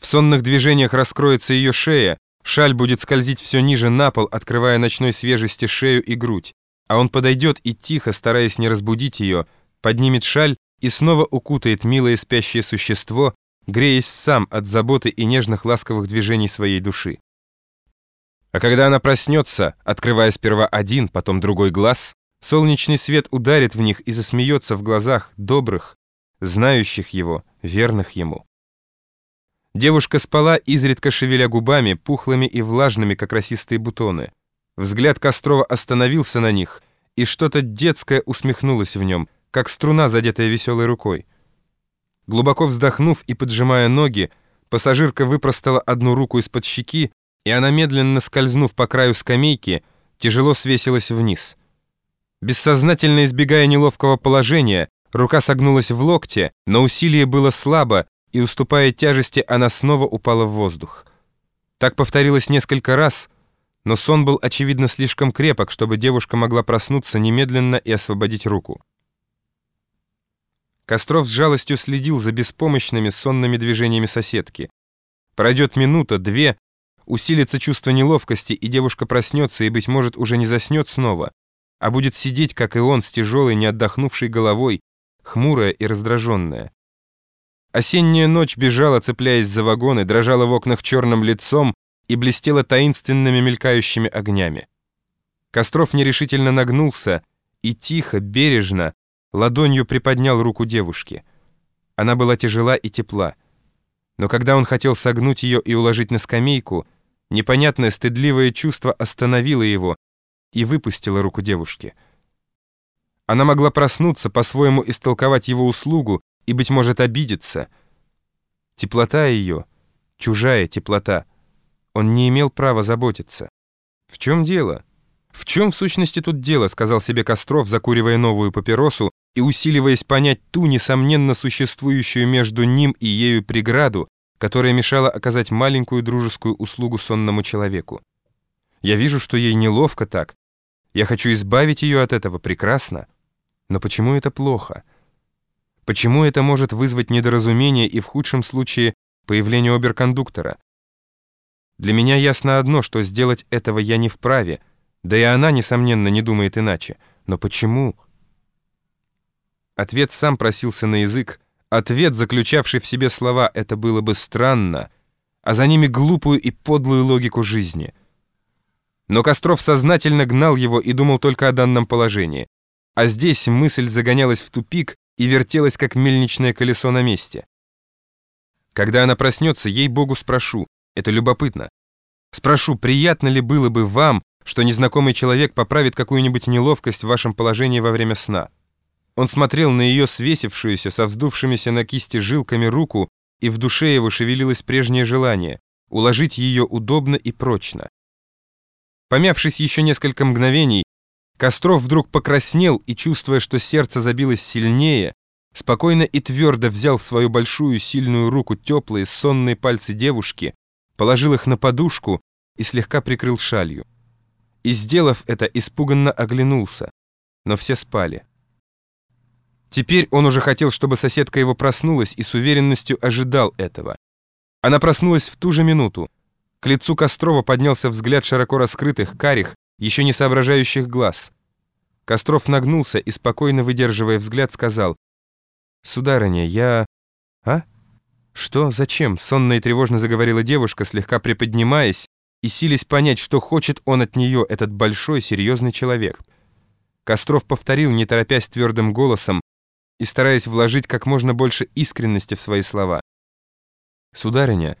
В сонных движениях раскроется ее шея, шаль будет скользить все ниже на пол, открывая ночной свежести шею и грудь. А он подойдет и тихо, стараясь не разбудить ее, поднимет шаль и снова укутает милое спящее существо, греясь сам от заботы и нежных ласковых движений своей души. А когда она проснется, открывая сперва один, потом другой глаз, солнечный свет ударит в них и засмеется в глазах добрых, знающих его, верных ему. Девушка спала, изредка шевеля губами, пухлыми и влажными, как росистые бутоны. Взгляд Кострова остановился на них, и что-то детское усмехнулось в нем, как струна, задетая веселой рукой. Глубоко вздохнув и поджимая ноги, пассажирка выпростала одну руку из-под щеки, и она, медленно скользнув по краю скамейки, тяжело свесилась вниз. Бессознательно избегая неловкого положения, рука согнулась в локте, но усилие было слабо, и, уступая тяжести, она снова упала в воздух. Так повторилось несколько раз, но сон был, очевидно, слишком крепок, чтобы девушка могла проснуться немедленно и освободить руку. Костров с жалостью следил за беспомощными сонными движениями соседки. Пройдет минута, две, усилится чувство неловкости, и девушка проснется и, быть может, уже не заснет снова, а будет сидеть, как и он, с тяжелой, не отдохнувшей головой, хмурая и раздраженная. Осенняя ночь бежала, цепляясь за вагоны, дрожала в окнах черным лицом и блестела таинственными мелькающими огнями. Костров нерешительно нагнулся и тихо, бережно, ладонью приподнял руку девушки. Она была тяжела и тепла. Но когда он хотел согнуть ее и уложить на скамейку, непонятное стыдливое чувство остановило его и выпустило руку девушки. Она могла проснуться, по-своему истолковать его услугу и, быть может, обидеться. Теплота ее, чужая теплота. Он не имел права заботиться. «В чем дело? В чем, в сущности, тут дело?» — сказал себе Костров, закуривая новую папиросу и усиливаясь понять ту, несомненно, существующую между ним и ею преграду, которая мешала оказать маленькую дружескую услугу сонному человеку. Я вижу, что ей неловко так. Я хочу избавить ее от этого прекрасно. Но почему это плохо?» Почему это может вызвать недоразумение и в худшем случае появление оберкондуктора? Для меня ясно одно, что сделать этого я не вправе, да и она, несомненно, не думает иначе. Но почему? Ответ сам просился на язык, ответ, заключавший в себе слова «это было бы странно», а за ними глупую и подлую логику жизни. Но Костров сознательно гнал его и думал только о данном положении. А здесь мысль загонялась в тупик, и вертелась, как мельничное колесо на месте. Когда она проснется, ей-богу спрошу, это любопытно. Спрошу, приятно ли было бы вам, что незнакомый человек поправит какую-нибудь неловкость в вашем положении во время сна. Он смотрел на ее свесившуюся, со вздувшимися на кисти жилками руку, и в душе его шевелилось прежнее желание — уложить ее удобно и прочно. Помявшись еще несколько мгновений, Костров вдруг покраснел и, чувствуя, что сердце забилось сильнее, спокойно и твердо взял в свою большую сильную руку теплые сонные пальцы девушки, положил их на подушку и слегка прикрыл шалью. И, сделав это, испуганно оглянулся, но все спали. Теперь он уже хотел, чтобы соседка его проснулась и с уверенностью ожидал этого. Она проснулась в ту же минуту. К лицу Кострова поднялся взгляд широко раскрытых, карих, еще не соображающих глаз. Костров нагнулся и, спокойно выдерживая взгляд, сказал, «Сударыня, я...» «А? Что? Зачем?» Сонно и тревожно заговорила девушка, слегка приподнимаясь и силясь понять, что хочет он от нее, этот большой, серьезный человек. Костров повторил, не торопясь твердым голосом и стараясь вложить как можно больше искренности в свои слова. «Сударыня,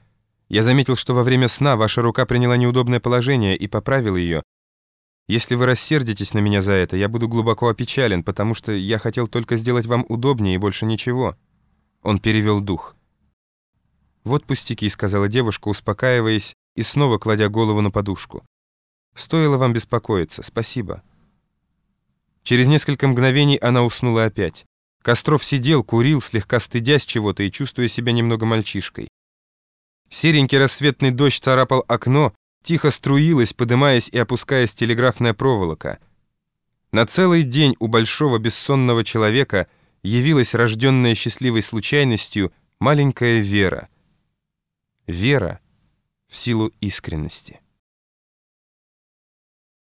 я заметил, что во время сна ваша рука приняла неудобное положение и поправил ее. Если вы рассердитесь на меня за это, я буду глубоко опечален, потому что я хотел только сделать вам удобнее и больше ничего». Он перевел дух. «Вот пустяки», — сказала девушка, успокаиваясь и снова кладя голову на подушку. «Стоило вам беспокоиться. Спасибо». Через несколько мгновений она уснула опять. Костров сидел, курил, слегка стыдясь чего-то и чувствуя себя немного мальчишкой. Серенький рассветный дождь царапал окно, Тихо струилась, подымаясь и опускаясь телеграфная проволока. На целый день у большого бессонного человека явилась рожденная счастливой случайностью маленькая Вера. Вера в силу искренности.